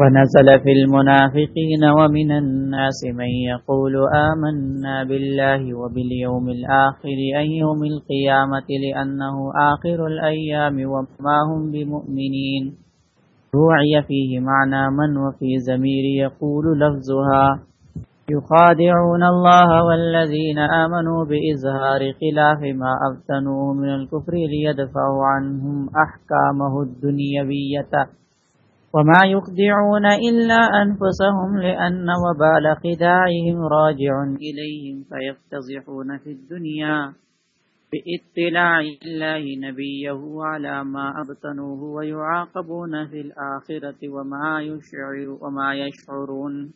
ونزل في المنافقين ومن الناس من يقول آمنا بالله وباليوم الآخر أي يوم القيامة لأنه آخر الأيام وما هم بمؤمنين. روعي فيه معنى من وفي زمير يقول لفظها يخادعون الله والذين آمنوا بإزهار خلاف ما أفتنوه من الكفر ليدفعوا عنهم أحكامه الدنيوية. وما يخدعون إلا أنفسهم لأن وبال خداعهم راجع إليهم فيفتزحون في الدنيا بإطلاع الله نبيه على ما أبطنوه ويعاقبون في الآخرة وما, يشعر وما يشعرون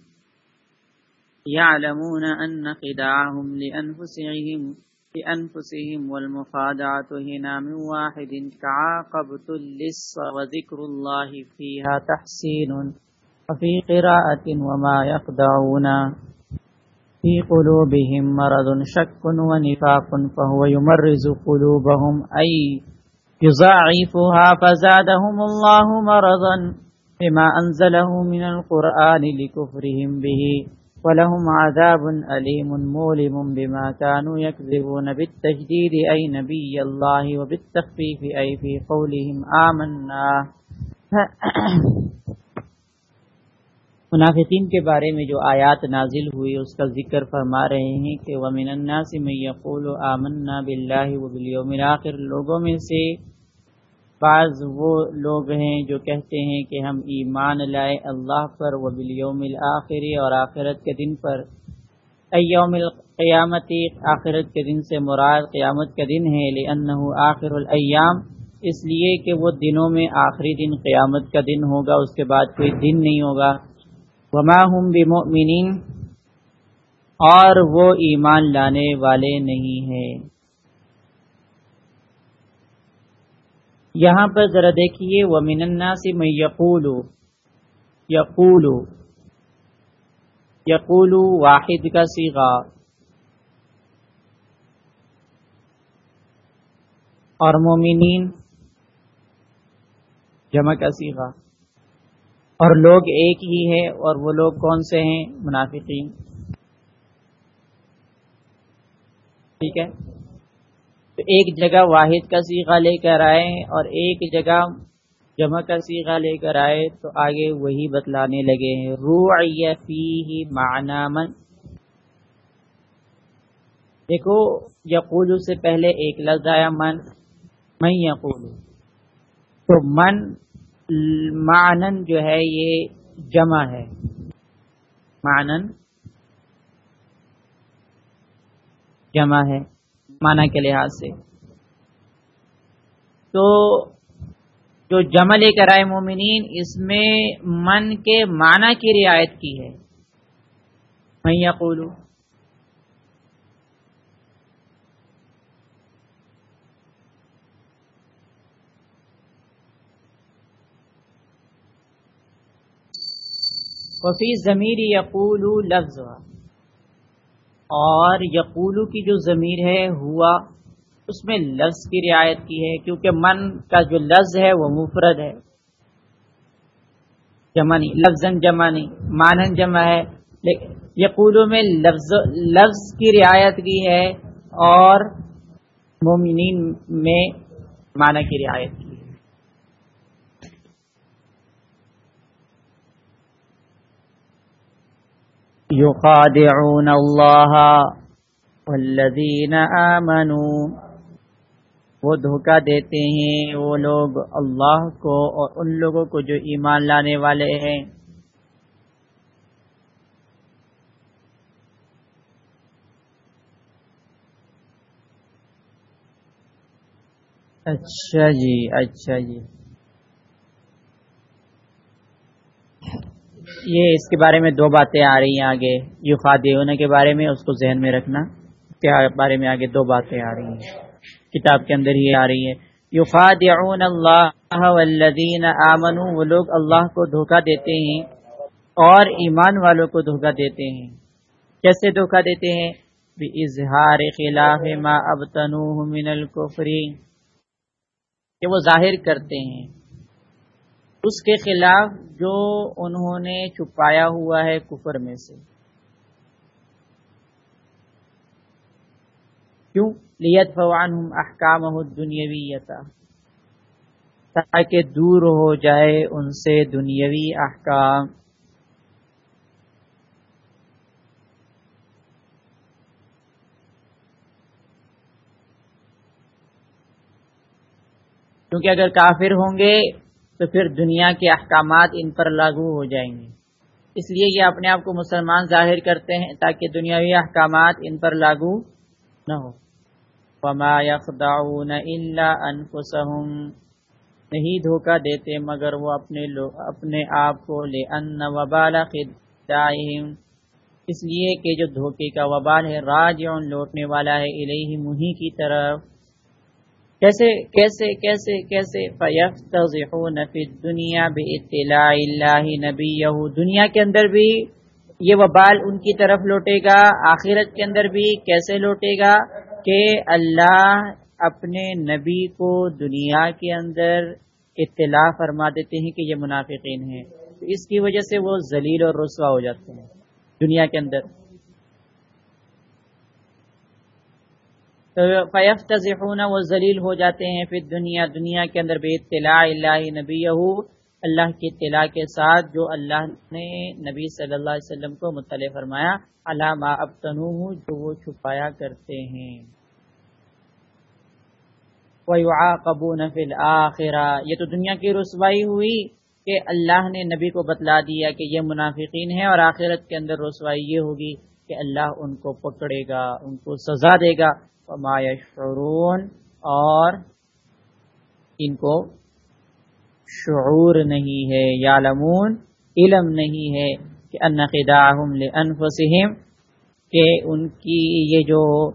يعلمون أن خداعهم لأنفسهم بأنفسهم والمخادعة هنا من واحد كعاقبت اللص وذكر الله فيها تحسين وفي قراءة وما يخدعون. في قلوبهم مرض، شك ونفاق، فهو يمرز قلوبهم، أي يضاعفها فزادهم الله مرضا بما أنزله من القرآن لكفرهم به. ولهم عذاب أليم مولم بما كانوا يكذبون بالتجديد، أي نبي الله، وبالتخفيف، أي في قولهم آمنا. منافقین کے بارے میں جو آیات نازل ہوئی، اس کا ذکر فرما رہے ہیں کہ ومن الناس من یقول آمنا باللہ وبالیوم الاخر لوگوں میں سے بعض وہ لوگ ہیں جو کہتے ہیں کہ ہم ایمان لائے اللہ پر و بلیوم الآخری اور آخرت کے دن پر۔ ایوم القیامتی آخرت کے دن سے مراد قیامت کا دن ہے لأنہ آخر الایام۔ اس لیے کہ وہ دنوں میں آخری دن قیامت کا دن ہوگا، اس کے بعد کوئی دن نہیں ہوگا۔ وما ہم بمؤمنین اور وہ ایمان لانے والے نہیں ہیں۔ یہاں پر ذرا دیکھیے وہ مننا سے میں یقول یقول یقول واحد کا سیگا اور مومنین جمع کا سیگا اور لوگ ایک ہی ہے اور وہ لوگ کون سے ہیں؟ منافقین۔ ٹھیک ہے؟ تو ایک جگہ واحد کا سیگا لے کر آئے اور ایک جگہ جمع کا سیگا لے کر آئے تو آگے وہی بتلانے لگے ہیں رو فی معنی من. دیکھو، یقول سے پہلے ایک لفظ آیا، من. من یقول۔ تو من معنن جو ہے، یہ جمع ہے۔ معنن جمع ہے۔ معنی کے لحاظ سے۔ تو جو جمع لے کر آئے مومنین، اس میں من کے معنی کی رعایت کی ہے۔ میں یقول۔ وفی ضمیر یقول لفظ اور یقولو کی جو ضمیر ہے، ہوا، اس میں لفظ کی رعایت کی ہے، کیونکہ من کا جو لفظ ہے، وہ مفرد ہے۔ جمع نہیں لفظ جمع نہیں مانن جمع ہے۔ یقولو میں لفظ لفظ کی رعایت کی ہے اور مومنین میں معنی کی رعایت کی ہے يخادعون الله والذين آمنوا۔ وہ دھوکہ دیتے ہیں، وہ لوگ اللہ کو اور ان لوگوں کو جو ایمان لانے والے ہیں۔ اچھا جی اچھا جی۔ یہ اس کے بارے میں دو باتیں آ رہی ہیں آگے یو خادیون کے بارے میں، اس کو ذہن میں رکھنا کے بارے میں آگے دو باتیں آ رہی ہیں۔ کتاب کے اندر ہی آ رہی ہے یو اللہ والذین آمنوا، وہ لوگ اللہ کو دھوکہ دیتے ہیں اور ایمان والوں کو دھوکہ دیتے ہیں۔ کیسے دھوکہ دیتے ہیں؟ اظہار خلاف ما ابتنوه من الكفر۔ کہ وہ ظاہر کرتے ہیں۔ اس کے خلاف جو انہوں نے چھپایا ہوا ہے کفر میں سے۔ کیوں؟ لیت فوان احکام دنیاویتا تاکہ دور ہو جائے ان سے دنیاوی احکام۔ کیونکہ اگر کافر ہوں گے تو پھر دنیا کے احکامات ان پر لاگو ہو جائیں گے۔ اس لیے یہ اپنے آپ کو مسلمان ظاہر کرتے ہیں تاکہ دنیاوی احکامات ان پر لاگو نہ ہو۔ وما يخدعون الا انفسهم نہیں دھوکہ دیتے مگر وہ اپنے اپنے آپ کو لے ان وبال خدائهم اس لیے کہ جو دھوکے کا وبال ہے، راج لوٹنے والا ہے الہی مہی کی طرف۔ کیسے کیسے کیسے کیسے فیفتضحون فی الدنیا باطلاع اللہ نبیہ دنیا کے اندر بھی یہ وبال ان کی طرف لوٹے گا، آخرت کے اندر بھی کیسے لوٹے گا کہ اللہ اپنے نبی کو دنیا کے اندر اطلاع فرما دیتے ہیں کہ یہ منافقین ہیں۔ تو اس کی وجہ سے وہ ذلیل اور رسوا ہو جاتے ہیں دنیا کے اندر۔ فیف تضحون وہ ذلیل ہو جاتے ہیں پھر دنیا دنیا کے اندر بے اطلاع، اللہ نبی اللہ کی اطلاع کے ساتھ جو اللہ نے نبی صلی اللہ علیہ وسلم کو مطلع فرمایا علامہ اب تنوع جو وہ چھپایا کرتے ہیں۔ وَيُعَاقَبُونَ فِي الْآخِرَةِ، یہ تو دنیا کی رسوائی ہوئی کہ اللہ نے نبی کو بتلا دیا کہ یہ منافقین ہیں اور آخرت کے اندر رسوائی یہ ہوگی۔ کہ اللہ ان کو پکڑے گا، ان کو سزا دے گا۔ وَمَا يَشْعُرُونَ، اور ان کو شعور نہیں ہے یا لمون علم نہیں ہے کہ ان خداہم لانفسہم کہ ان کی یہ جو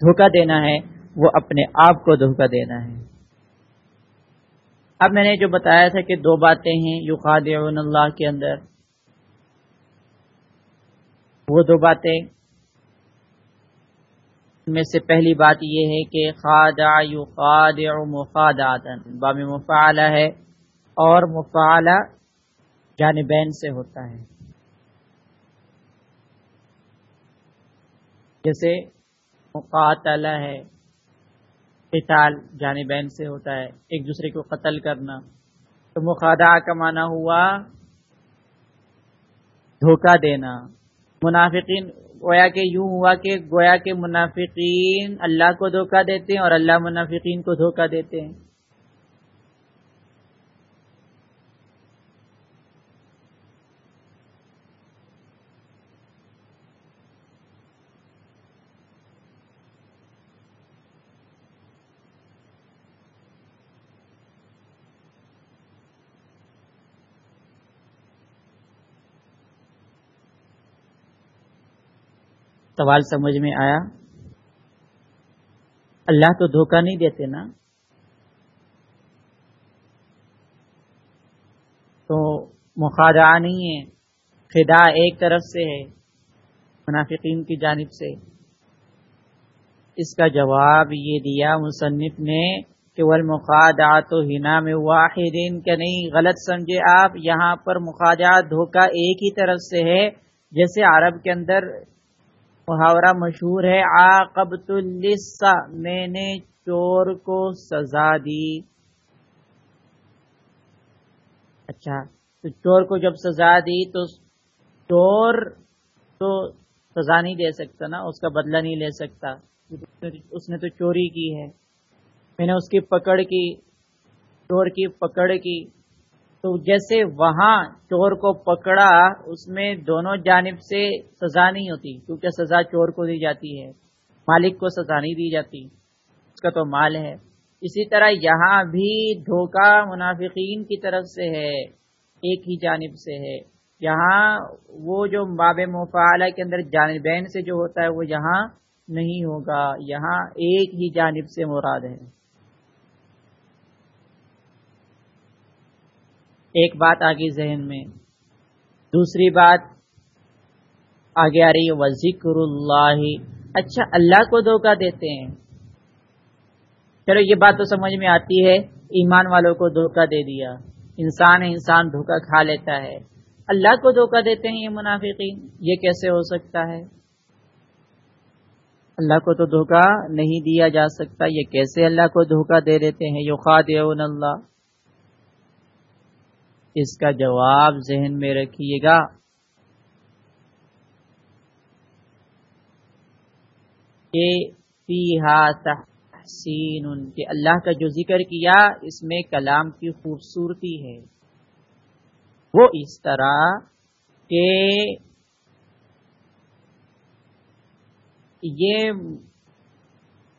دھوکہ دینا ہے، وہ اپنے آپ کو دھوکہ دینا ہے۔ اب میں نے جو بتایا تھا کہ دو باتیں ہیں یو اللہ کے اندر۔ وہ دو باتیں۔ میں سے پہلی بات یہ ہے کہ خادع یو خادع باب مفعلہ ہے اور مفعلہ جانبین سے ہوتا ہے۔ جیسے مقاتلہ ہے، قتال جانبین سے ہوتا ہے، ایک دوسرے کو قتل کرنا۔ تو مخادع کا معنی ہوا دھوکہ دینا۔ منافقین، گویا کہ یوں ہوا کہ گویا کے منافقین اللہ کو دھوکہ دیتے ہیں اور اللہ منافقین کو دھوکہ دیتے ہیں۔ سوال سمجھ میں آیا۔ اللہ تو دھوکہ نہیں دیتے نا۔ تو مخادع نہیں ہے۔ خدا ایک طرف سے ہے، منافقین کی جانب سے۔ اس کا جواب یہ دیا مصنف نے کہ وہ مخادع تو ہنا میں واحدین کا نہیں؟ غلط سمجھے آپ۔ یہاں پر مخادع دھوکہ ایک ہی طرف سے ہے، جیسے عرب کے اندر محاورہ مشہور ہے آقبت السا میں نے چور کو سزا دی۔ اچھا تو چور کو جب سزا دی تو چور تو سزا نہیں دے سکتا نا، اس کا بدلہ نہیں لے سکتا۔ اس نے تو چوری کی ہے۔ میں نے اس کی پکڑ کی، چور کی پکڑ کی۔ تو جیسے وہاں چور کو پکڑا، اس میں دونوں جانب سے سزا نہیں ہوتی، کیونکہ سزا چور کو دی جاتی ہے، مالک کو سزا نہیں دی جاتی، اس کا تو مال ہے۔ اسی طرح یہاں بھی دھوکہ منافقین کی طرف سے ہے، ایک ہی جانب سے ہے۔ یہاں وہ جو باب مفعلہ کے اندر جانبین سے جو ہوتا ہے، وہ یہاں نہیں ہوگا، یہاں ایک ہی جانب سے مراد ہے۔ ایک بات آگے ذہن میں۔ دوسری بات آگے آ رہی ہے ذکر اللہ اچھا اللہ کو دھوکہ دیتے ہیں۔ چلو، یہ بات تو سمجھ میں آتی ہے، ایمان والوں کو دھوکہ دے دیا۔ انسان انسان دھوکہ کھا لیتا ہے۔ اللہ کو دھوکہ دیتے ہیں یہ منافقین، یہ کیسے ہو سکتا ہے؟ اللہ کو تو دھوکہ نہیں دیا جا سکتا، یہ کیسے اللہ کو دھوکہ دے دیتے ہیں؟ یو خاد اللہ۔ اس کا جواب ذہن میں رکھیے گا۔ کہ تحسین کہ اللہ کا جو ذکر کیا، اس میں کلام کی خوبصورتی ہے۔ وہ اس طرح کہ یہ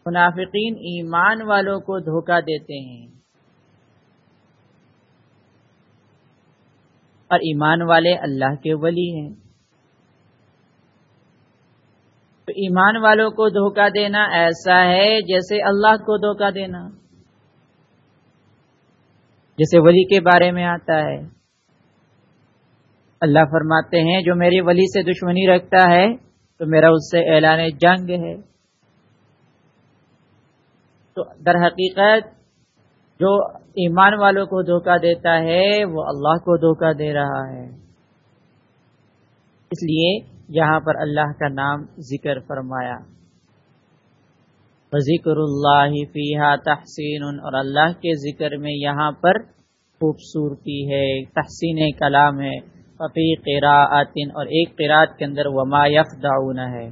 منافقین ایمان والوں کو دھوکہ دیتے ہیں۔ اور ایمان والے اللہ کے ولی ہیں۔ تو ایمان والوں کو دھوکہ دینا ایسا ہے جیسے اللہ کو دھوکہ دینا۔ جیسے ولی کے بارے میں آتا ہے۔ اللہ فرماتے ہیں، جو میری ولی سے دشمنی رکھتا ہے، تو میرا اس سے اعلان جنگ ہے۔ تو در حقیقت جو ایمان والوں کو دھوکہ دیتا ہے، وہ اللہ کو دھوکہ دے رہا ہے۔ اس لیے یہاں پر اللہ کا نام ذکر فرمایا۔ ذکر اللہ فیحا تحسین اور اللہ کے ذکر میں یہاں پر خوبصورتی ہے، تحسین کلام ہے۔ ففی قراءتن اور ایک قرات کے اندر وما یخدعون ہے۔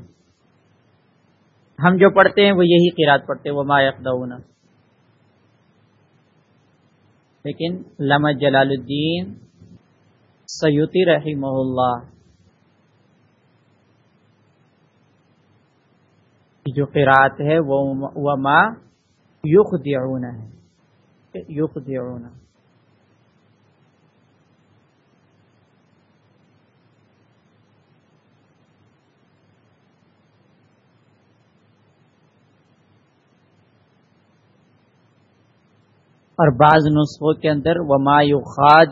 ہم جو پڑھتے ہیں، وہ یہی قرات پڑھتے ہیں، وما یخدعون لیکن لمہ جلال الدین سیوتی رحمہ اللہ جو قرات ہے وہ ما یوخ ہے یوخ اور بعض نسخوں کے اندر وما یو خاد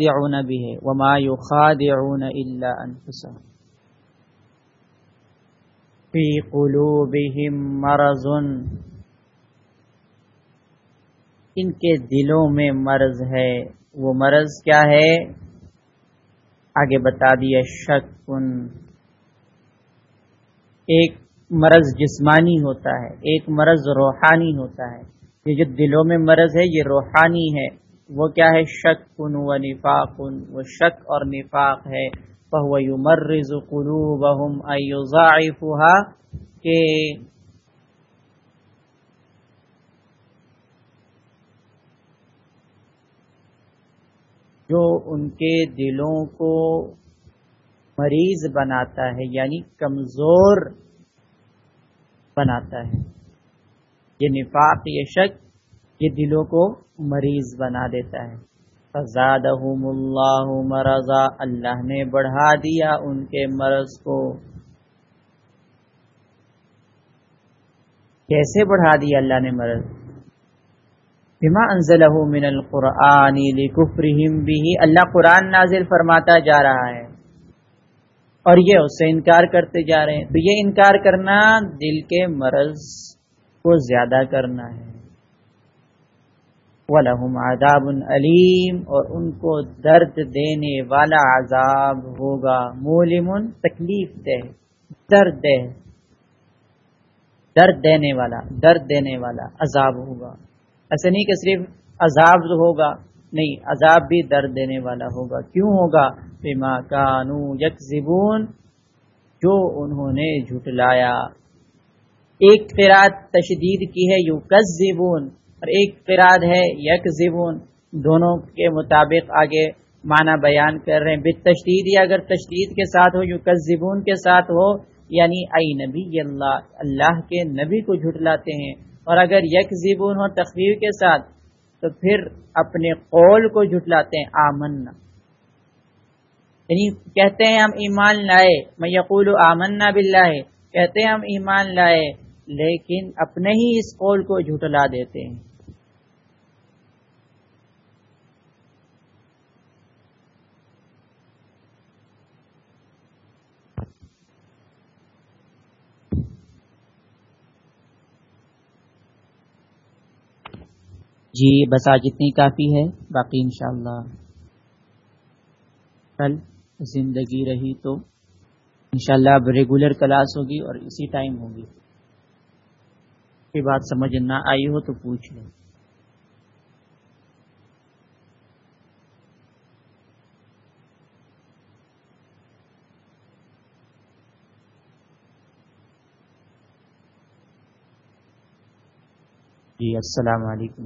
بھی ہے وما یو خاد اللہ انفسهم فی قلوبہم مرض ان کے دلوں میں مرض ہے۔ وہ مرض کیا ہے؟ آگے بتا دیا شک ایک مرض جسمانی ہوتا ہے، ایک مرض روحانی ہوتا ہے۔ یہ جو دلوں میں مرض ہے، یہ روحانی ہے۔ وہ کیا ہے؟ شک کن و نفاق، وہ شک اور نفاق ہے۔ فهو يمرز قلوبهم اي کہ جو ان کے دلوں کو مریض بناتا ہے یعنی کمزور بناتا ہے۔ یہ نفاق، یہ شک، یہ دلوں کو مریض بنا دیتا ہے۔ فزادہم اللہ مرضا، اللہ نے بڑھا دیا ان کے مرض کو۔ کیسے بڑھا دیا اللہ نے مرض؟ بما انزلہ من القرآن لکفرہم بھی اللہ قرآن نازل فرماتا جا رہا ہے۔ اور یہ اس سے انکار کرتے جا رہے ہیں۔ تو یہ انکار کرنا دل کے مرض کو زیادہ کرنا ہے۔ وَلَهُمْ عَذَابٌ علیم اور ان کو درد دینے والا عذاب ہوگا۔ مولم تکلیف دہ درد دہ درد دینے والا درد دینے والا عذاب ہوگا۔ ایسے نہیں کہ صرف عذاب ہوگا، نہیں، عذاب بھی درد دینے والا ہوگا۔ کیوں ہوگا؟ بما کانو یکذبون، جو انہوں نے جھٹلایا۔ ایک قرات تشدید کی ہے یو کذبون اور ایک قراد ہے یک زبون دونوں کے مطابق آگے معنی بیان کر رہے ہیں۔ بے تشدید یا اگر تشدید کے ساتھ ہو یو زبون کے ساتھ ہو یعنی ائی نبی اللہ اللہ کے نبی کو جھٹلاتے ہیں۔ اور اگر یک زبون ہو تخویر کے ساتھ، تو پھر اپنے قول کو جھٹلاتے ہیں۔ آمنا۔ یعنی کہتے ہیں ہم ایمان لائے۔ میں یقول آمنا باللہ، کہتے ہیں ہم ایمان لائے۔ لیکن اپنے ہی اس قول کو جھٹلا دیتے ہیں۔ جی بس آج اتنی کافی ہے۔ باقی انشاءاللہ۔ کل زندگی رہی تو انشاءاللہ اب ریگولر کلاس ہوگی اور اسی ٹائم ہوگی۔ کی بات سمجھ نہ آئی ہو تو پوچھ لیں۔ جی السلام علیکم۔